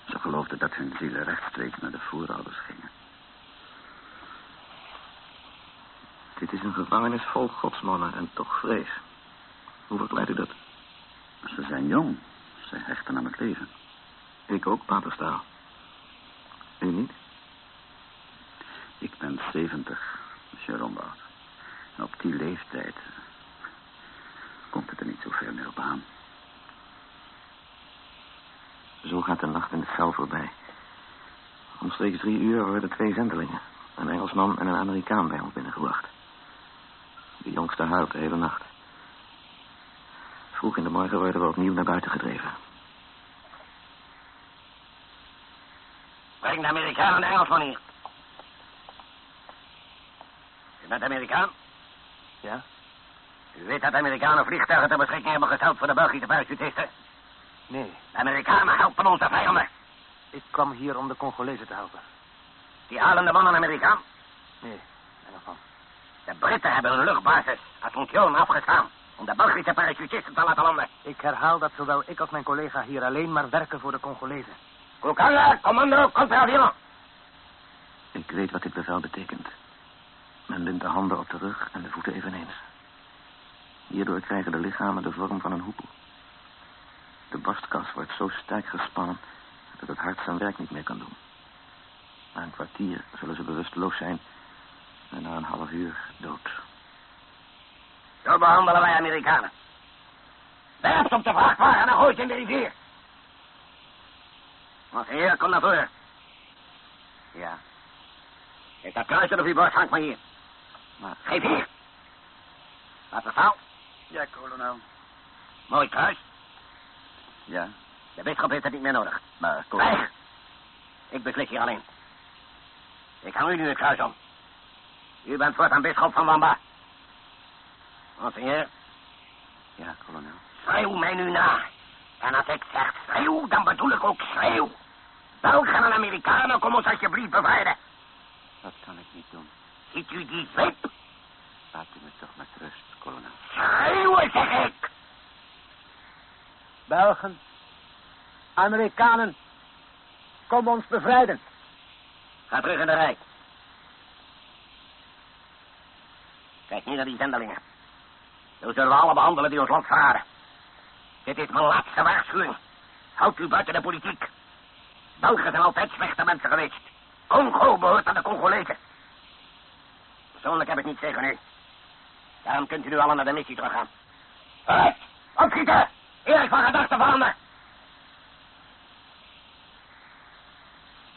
Ze geloofden dat hun zielen rechtstreeks naar de voorouders gingen. Dit is een gevangenis vol godsmannen en toch vrees. Hoe verklaart u dat? Ze zijn jong. Ze hechten aan het leven. Ik ook, Paterstaal. U niet? Ik ben 70, monsieur. En op die leeftijd komt het er niet zoveel meer op aan. Zo gaat de nacht in de cel voorbij. Omstreeks drie uur worden twee zendelingen. Een Engelsman en een Amerikaan bij ons binnengebracht. De jongste huilt de hele nacht. Vroeg in de morgen worden we opnieuw naar buiten gedreven. Breng de Amerikaan en de Engelsman hier. U bent Amerikaan? Ja? U weet dat de Amerikanen vliegtuigen ter beschikking hebben gesteld voor de Belgische parachutisten? Nee, De Amerikanen helpen onze vijanden. ik kwam hier om de Congolezen te helpen. Die halen de man een Amerikaan. Nee, Engelsman. De Britten hebben hun luchtbasis Assumption afgestaan om de Belgische parachutisten te laten landen. Ik herhaal dat zowel ik als mijn collega hier alleen maar werken voor de Congolezen. Kukanga, commando, contre-avion. Ik weet wat dit bevel betekent. Men bindt de handen op de rug en de voeten eveneens. Hierdoor krijgen de lichamen de vorm van een hoepel. De borstkas wordt zo sterk gespannen dat het hart zijn werk niet meer kan doen. Na een kwartier zullen ze bewusteloos zijn en na een half uur dood. Zo behandelen wij Amerikanen. Werpt op de vrachtwagen en gooit in de rivier. Monseigneur, kom naar voren. Ja, Heeft dat kruisje op uw borst, hangt maar hier. maar... Geef hier. Laat het staan. Ja, kolonel. Mooi kruis. Ja, De bisschop heeft het niet meer nodig. maar kolonel... Ik beslis hier alleen. Ik hang u nu het kruis om. U bent voortaan bisschop van Wamba. Monseigneur, Ja, kolonel. Schreeuw mij nu na. En als ik zeg schreeuw, dan bedoel ik ook schreeuw. Belgen en Amerikanen, kom ons alsjeblieft bevrijden. Dat kan ik niet doen. Ziet u die zwip? Laat u me toch met rust, kolonel. Schreeuwen, zeg ik. Belgen, Amerikanen, kom ons bevrijden. Ga terug in de rij. Kijk niet naar die zendelingen. Zo zullen we alle behandelen die ons land verraden. Dit is mijn laatste waarschuwing. Houd u buiten de politiek. Belgen zijn altijd slechte mensen geweest. Congo behoort aan de Congolezen. Persoonlijk heb ik niets tegen u. Daarom kunt u nu allen naar de missie teruggaan. Vooruit, opschieten! Erik van gedachten veranderen.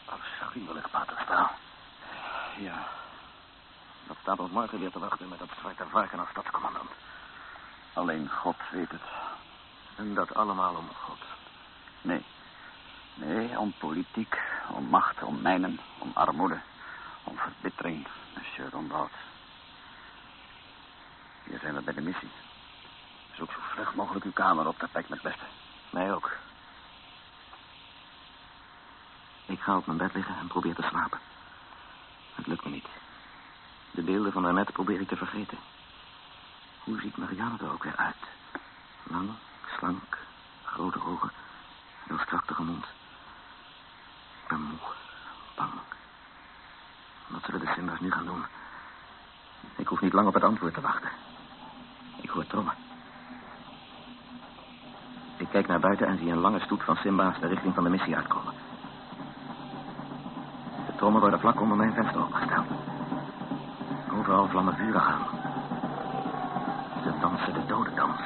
Afschuwelijk, paterstaal. Ja. Dat staat ons morgen weer te wachten met dat zwarte varken als stadscommandant. Alleen God weet het. En dat allemaal om God. Nee. Nee, om politiek, om macht, om mijnen, om armoede, om verbittering, monsieur Rombout. Hier zijn we bij de missie. Zoek zo vlug mogelijk uw kamer op, dat lijkt me het beste. Mij ook. Ik ga op mijn bed liggen en probeer te slapen. Het lukt me niet. De beelden van daarnet probeer ik te vergeten. Hoe ziet Marianne er ook weer uit? Lang, slank, grote ogen, heel straktige mond. Ik ben moe, bang. Wat zullen de Simba's nu gaan doen? Ik hoef niet lang op het antwoord te wachten. Ik hoor trommen. Ik kijk naar buiten en zie een lange stoet van Simba's de richting van de missie uitkomen. De trommen worden vlak onder mijn venster opgesteld. Overal vlammen vuren aan. Ze dansen de dodendans.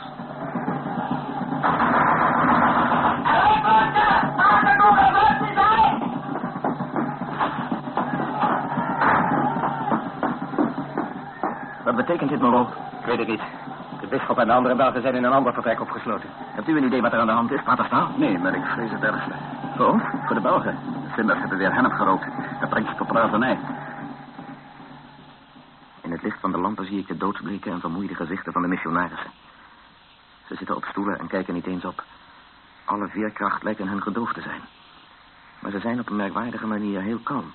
Wat betekent dit, Moreau? Ik weet het niet. De bisschop en de andere Belgen zijn in een ander vertrek opgesloten. Hebt u een idee wat er aan de hand is, Paterstaal? Nee, maar ik vrees het ergste. Voor ons? Voor de Belgen. De Simbers hebben weer hennep gerookt. Dat brengt ze tot razernij. In het licht van de lampen zie ik de doodsbleke en vermoeide gezichten van de missionarissen. Ze zitten op stoelen en kijken niet eens op. Alle veerkracht lijkt in hen gedoofd te zijn. Maar ze zijn op een merkwaardige manier heel kalm.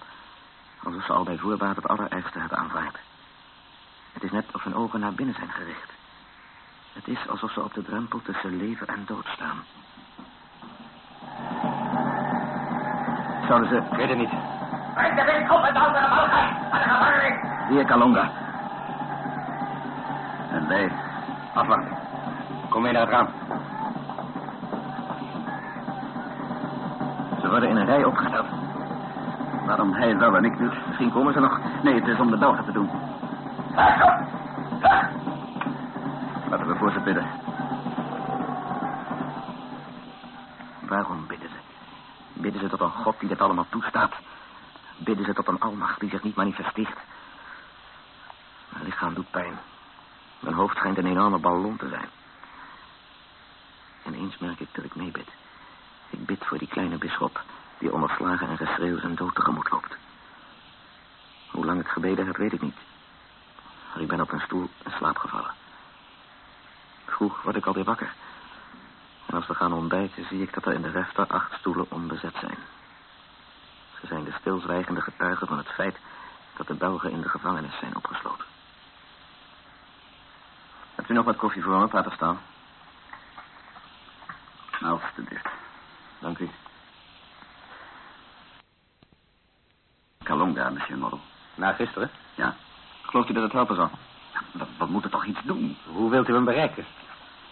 Alsof ze al bij voorbaat het allerergste hebben aanvaard. Het is net of hun ogen naar binnen zijn gericht. Het is alsof ze op de drempel tussen leven en dood staan. Zouden ze... Ik weet het niet. Breng de bisschop en de andere Belgen aan de gevangenis. Hier, Kalonga. Wij... Afwachten. Kom mee naar het raam. Ze worden in een rij opgesteld. Waarom hij wel en ik niet? Misschien komen ze nog. Nee, het is om de Belgen te doen. Laten we voor ze bidden. Waarom bidden ze? Bidden ze tot een God die dit allemaal toestaat? Bidden ze tot een almacht die zich niet manifesteert? Mijn lichaam doet pijn. Mijn hoofd schijnt een enorme ballon te zijn. En eens merk ik dat ik meebid. Ik bid voor die kleine bisschop die onder slagen en geschreeuw zijn dood tegemoet loopt. Hoe lang ik gebeden heb, weet ik niet. Maar ik ben op een stoel in slaap gevallen. Vroeg word ik alweer wakker. En als we gaan ontbijten, zie ik dat er in de refter acht stoelen onbezet zijn. Ze zijn de stilzwijgende getuigen van het feit dat de Belgen in de gevangenis zijn opgesloten. Hebt u nog wat koffie voor me, pater staan? Nou, alstublieft. Dank u. Kalonga, monsieur Model. Na gisteren? Ja. Gelooft u dat het helpen zal? We, we moeten toch iets doen? Hoe wilt u hem bereiken?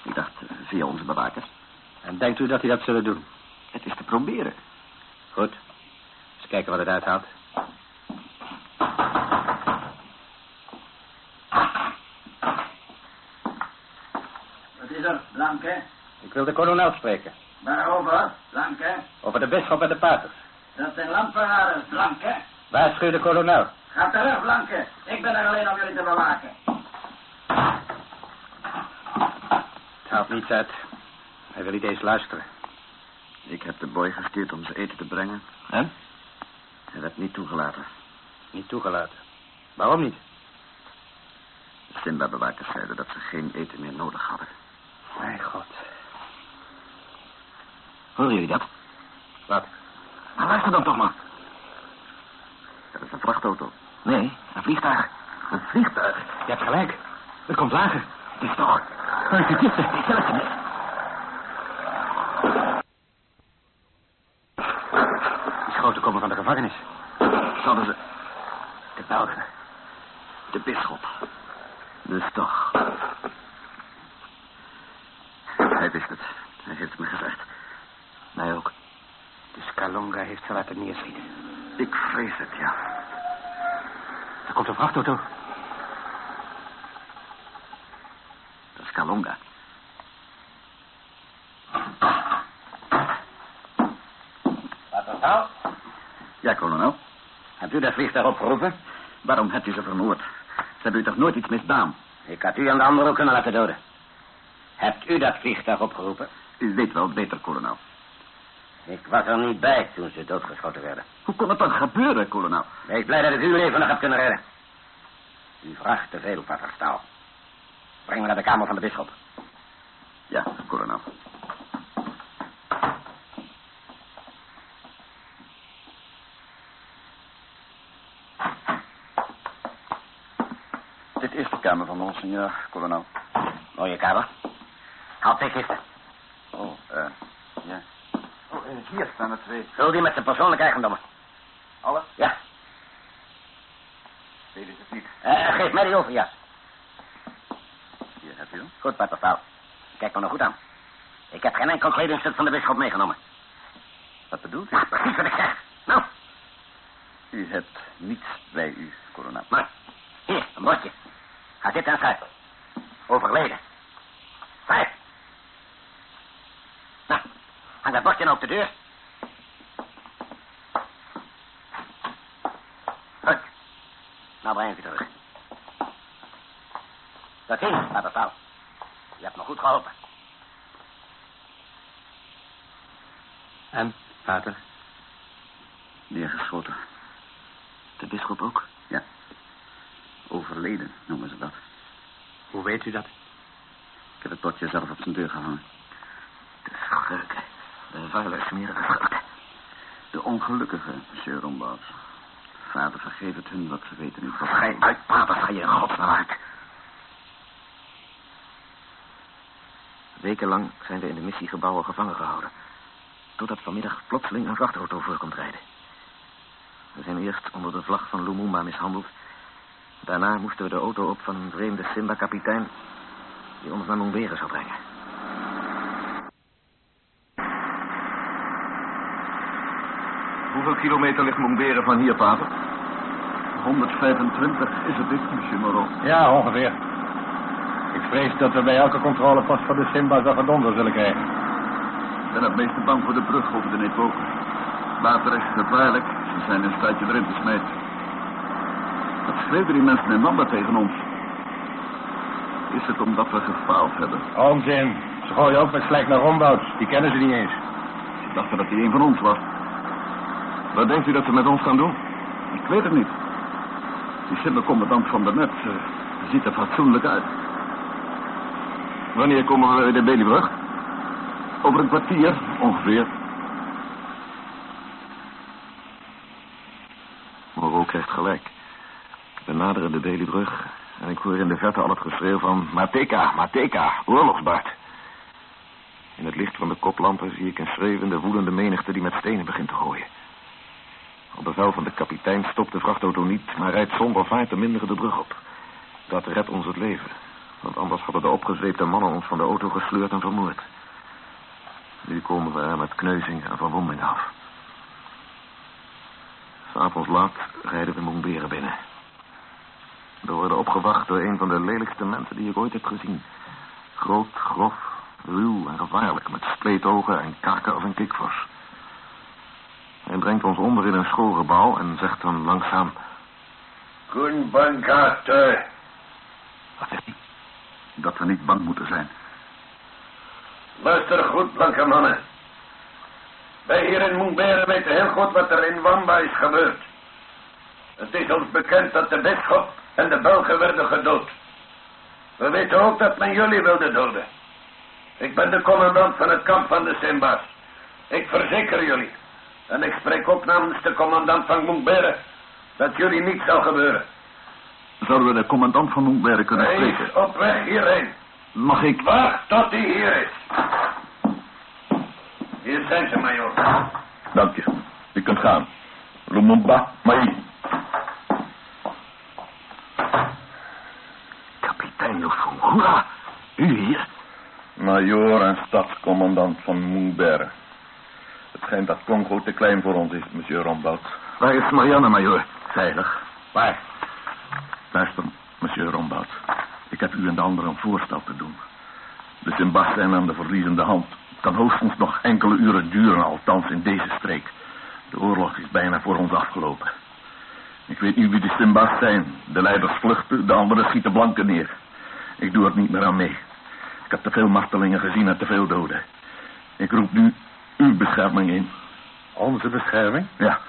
Ik dacht, eh, via onze bewakers. En denkt u dat hij dat zullen doen? Het is te proberen. Goed. Eens kijken wat het uithaalt. Wat is er, Blanke? Ik wil de kolonel spreken. Waarover, Blanke? Over de bisschop en de paters. Dat zijn landverraders, Blanke. Waarschuw de kolonel. Ga terug, Blanke. Ik ben er alleen om jullie te bewaken. Het haalt niets uit. Hij wil niet eens luisteren. Ik heb de boy gestuurd om ze eten te brengen. En? Hij werd niet toegelaten. Niet toegelaten. Waarom niet? De Simba-bewakers zeiden dat ze geen eten meer nodig hadden. Mijn god. Horen jullie dat? Wat? Maar luister dan toch maar. Dat is een vrachtauto. Nee, een vliegtuig. Een vliegtuig? Je hebt gelijk. Het komt lager. Het is toch... Het. Die schoten komen van de gevangenis. Zouden ze... De Belgen. De bisschop. Dus toch. Hij wist het. Hij heeft het me gezegd. Mij ook. Dus Kalonga neerschieten. Ik vrees het, ja. Er komt een vrachtauto. Dat is Kalonga. Wat is nou? Ja, kolonel. Hebt u dat vliegtuig opgeroepen? Waarom hebt u ze vermoord? Ze hebben u toch nooit iets misdaan? Ik had u en de anderen ook kunnen laten doden. Hebt u dat vliegtuig opgeroepen? U weet wel beter, kolonel. Ik was er niet bij toen ze doodgeschoten werden. Hoe kon het dan gebeuren, kolonel? Wees blij dat ik uw leven nog heb kunnen redden. U vraagt te veel, pater Staal. Breng me naar de kamer van de bisschop. Ja, kolonel. Dit is de kamer van monseigneur, kolonel. Mooie kamer. Haal twee kisten. Oh, eh, ja. Oh, eh, hier staan er twee. Vul die met zijn persoonlijke eigendommen. Alle? Ja. Weet het niet. Eh, geef mij die overjas. Hier hebt u hem. Goed, pater Staal. Kijk me nog goed aan. Ik heb geen enkel kledingstuk van de bisschop meegenomen. Wat bedoelt u? Ja, precies wat ik zeg. Nou, U hebt niets bij u, kolonel. maar. Hier, een bordje. Ga dit en schrijven. Overleden. Vijf. Nou, hang dat bordje nou op de deur. Goed. Nou breng ik u terug. Tot ziens, pater Staal. Je hebt me goed geholpen. En, pater? Neergeschoten. De bisschop ook? Ja. Overleden noemen ze dat. Hoe weet u dat? Ik heb het bordje zelf op zijn deur gehangen. Vuile, smerige schurken. De ongelukkige, monsieur Rombaas. Vader, vergeef het hun, wat ze weten niet. Wat Ga je uit, pater, ga je in godsnaam uit. Wekenlang zijn we in de missiegebouwen gevangen gehouden. Totdat vanmiddag plotseling een vrachtauto voor komt rijden. We zijn eerst onder de vlag van Lumumba mishandeld. Daarna moesten we de auto op van een vreemde Simba-kapitein... die ons naar Mumbere zou brengen. Hoeveel kilometer ligt Momberen van hier, pater? 125 is het dit, monsieur Moreau. Ja, ongeveer. Ik vrees dat we bij elke controlepost van de Simba wel gedonder zullen krijgen. Ik ben het meeste bang voor de brug over de Nepo. Water is gevaarlijk. Ze zijn een stuitje erin te smijten. Wat schreeuwen die mensen in Mamba tegen ons? Is het omdat we gefaald hebben? Onzin. Ze gooien ook met slijk naar Rombouts. Die kennen ze niet eens. Ze dachten dat hij een van ons was. Wat denkt u dat ze met ons gaan doen? Ik weet het niet. Die simmercommandant van de net eh, ziet er fatsoenlijk uit. Wanneer komen we bij de Beliebrug? Over een kwartier ongeveer. Moreau krijgt gelijk. We naderen de Beliebrug en ik hoor in de verte al het geschreeuw van... Mateka, Mateka, oorlogsbart. In het licht van de koplampen zie ik een schreeuwende, woedende menigte die met stenen begint te gooien. Op bevel van de kapitein stopt de vrachtauto niet, maar rijdt zonder vaart te minderen de brug op. Dat redt ons het leven, want anders hadden de opgezweepte mannen ons van de auto gesleurd en vermoord. Nu komen we er met kneuzing en verwonding af. S'avonds laat rijden we Momberen binnen. We worden opgewacht door een van de lelijkste mensen die ik ooit heb gezien. Groot, grof, ruw en gevaarlijk, met spleetogen en kaken als een kikvors. Hij brengt ons onder in een schoolgebouw en zegt dan langzaam... Kun Bankarte. Wat zegt hij? Dat we niet bang moeten zijn. Luister goed, blanke mannen. Wij hier in Moembere weten heel goed wat er in Wamba is gebeurd. Het is ons bekend dat de bisschop en de Belgen werden gedood. We weten ook dat men jullie wilde doden. Ik ben de commandant van het kamp van de Simba's. Ik verzeker jullie. En ik spreek ook namens de commandant van Monkbere. Dat jullie niets zal gebeuren. Zouden we de commandant van Montberg kunnen spreken? is op weg hierheen. Mag ik... Wacht tot hij hier is. Hier zijn ze, majoor. Dank je. Je kunt gaan. Lumumba, Mai. Kapitein Lufungura. U hier? Majoor en stadscommandant van Moenberg. Het schijnt dat Congo te klein voor ons is, monsieur Rombout. Waar is Marianne, majoor? Veilig. Waar? Luister, monsieur Rombout. Ik heb u en de anderen een voorstel te doen. De Simbas zijn aan de verliezende hand. Het kan hoogstens nog enkele uren duren, althans in deze streek. De oorlog is bijna voor ons afgelopen. Ik weet niet wie de Simbas zijn. De leiders vluchten, de anderen schieten blanken neer. Ik doe er niet meer aan mee. Ik heb te veel martelingen gezien en te veel doden. Ik roep nu uw bescherming in. Onze bescherming? Ja.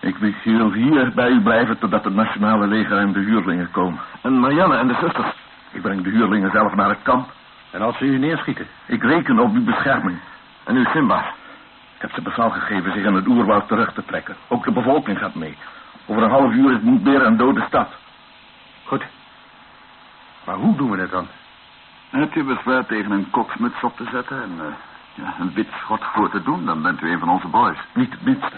Ik wil hier bij u blijven totdat het nationale leger en de huurlingen komen. En Marianne en de zusters. Ik breng de huurlingen zelf naar het kamp. En als ze u neerschieten? Ik reken op uw bescherming. En uw Simba's. Ik heb ze bevel gegeven zich in het oerwoud terug te trekken. Ook de bevolking gaat mee. Over een half uur is Moedbeer een dode stad. Goed. Maar hoe doen we het dan? Hebt u bezwaar tegen een koksmuts op te zetten en eh, ja, een wit schort voor te doen, dan bent u een van onze boys. Niet het minste.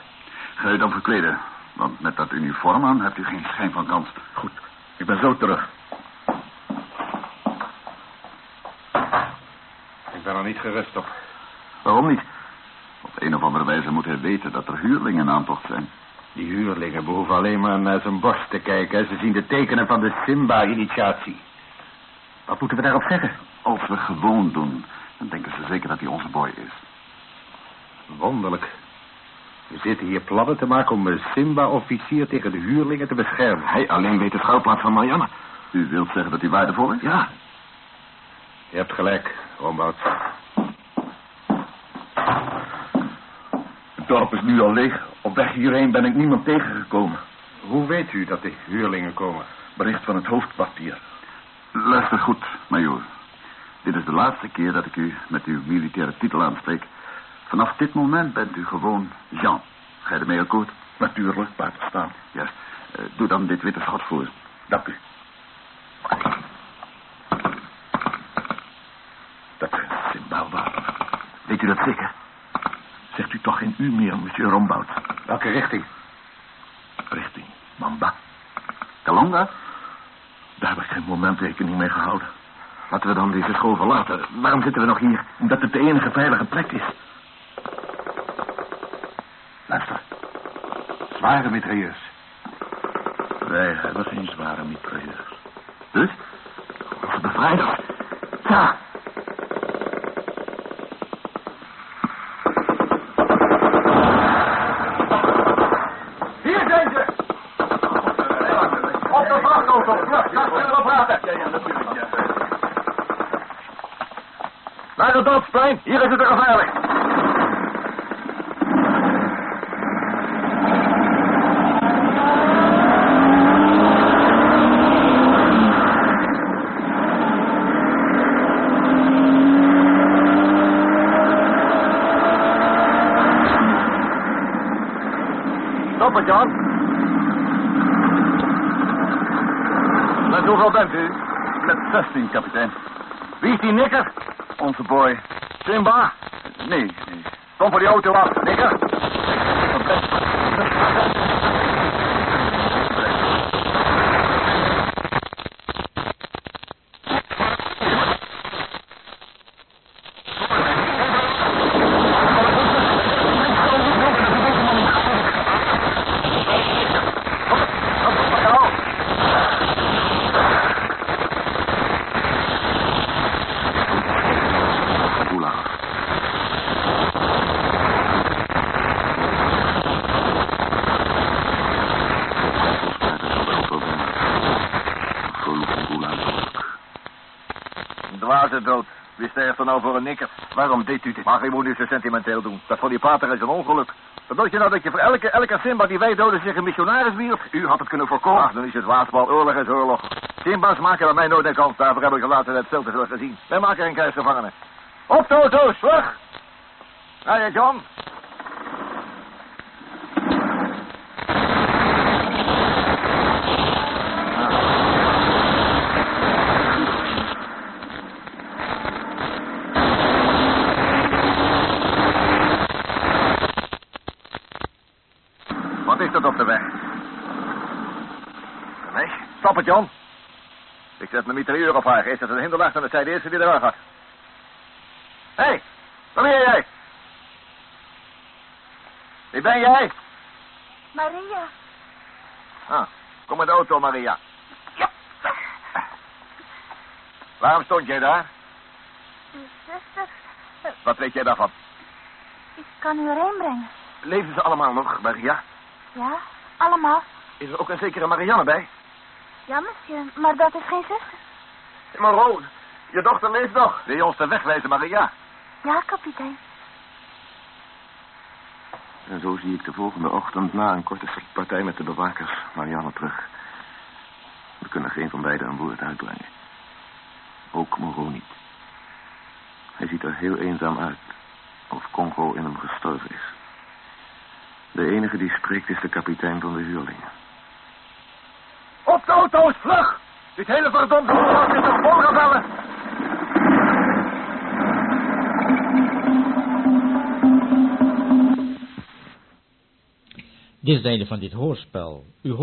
Ga u dan verkleden, want met dat uniform aan hebt u geen schijn van kans. Goed, ik ben zo terug. Ik ben er niet gerust op. Waarom niet? Op een of andere wijze moet hij weten dat er huurlingen in aantocht zijn. Die huurlingen behoeven alleen maar naar zijn borst te kijken. Ze zien de tekenen van de Simba-initiatie. Wat moeten we daarop zeggen? Als we gewoon doen, dan denken ze zeker dat hij onze boy is. Wonderlijk. We zitten hier plannen te maken om een Simba-officier tegen de huurlingen te beschermen. Hij alleen weet de schuilplaats van Marianne. U wilt zeggen dat hij waardevol is? Ja. Je hebt gelijk, Rombout. Het dorp is nu al leeg. Op weg hierheen ben ik niemand tegengekomen. Hoe weet u dat de huurlingen komen? Bericht van het hoofdkwartier. Luister goed, majoor. Dit is de laatste keer dat ik u met uw militaire titel aanspreek. Vanaf dit moment bent u gewoon Jean. Ga je ermee akkoord? Natuurlijk, staan. Ja. Eh, doe dan dit witte schot voor. Dank u. Dat is Zimbabwe. Weet u dat zeker? Zegt u toch geen u meer, monsieur Rombout? Welke richting? Richting Mamba. Kalonga? Daar heb ik geen moment rekening mee gehouden. Laten we dan deze school verlaten. Waarom zitten we nog hier? Omdat het de enige veilige plek is. Luister. Zware mitrailleurs. Wij hebben geen zware mitrailleurs. Dus? Onze bevrijders. Ja. Hier zijn ze! Op de vrachtauto, daar kunnen we praten. Naar het dorpsplein, hier is het er gevaarlijk. Stoppen, John. Met hoeveel bent u? Met 16, kapitein. Wie is die nikker? Onze boy. Simba. Nee, nee. Kom voor die auto af, nikker. Oela. Dwaze dood. Wie sterft er nou voor een nikker? U dit? Maar je moet nu zo sentimenteel doen. Dat voor die pater is een ongeluk. Dacht je nou dat je voor elke, elke Simba die wij doden zich een missionaris wierp? U had het kunnen voorkomen. Ach, dan is het waasbal. Oorlog is oorlog. Simba's maken bij mij nooit een kans. Daarvoor heb ik de laatste tijd veel te veel gezien. Wij maken geen krijgsgevangenen. Op de auto's, vlug! Rijden, John. Wat is dat op de weg? Nee, John. Ik zet mijn mitrailleur op haar. Is het een hinderlaag, zij de eerste die eruit gaat. Hé, hey, waar ben jij? Wie ben jij? Maria. Ah, kom met de auto, Maria. Ja. Waarom stond jij daar? Uw zuster. Wat weet jij daarvan? Ik kan u erheen brengen. Leven ze allemaal nog, Maria? Ja, allemaal. Is er ook een zekere Marianne bij? Ja, monsieur, maar dat is geen zuster. Monroe, je dochter leeft nog. Wil je ons de weg wijzen, Maria? Ja, kapitein. En zo zie ik de volgende ochtend na een korte partij met de bewakers Marianne terug. We kunnen geen van beiden een woord uitbrengen. Ook Moreau niet. Hij ziet er heel eenzaam uit. Of Congo in hem gestorven is. De enige die spreekt is de kapitein van de huurlingen. Op de auto's, vlug! Dit hele verdomde land is nog volgevallen. Dit is het einde van dit hoorspel. U hoort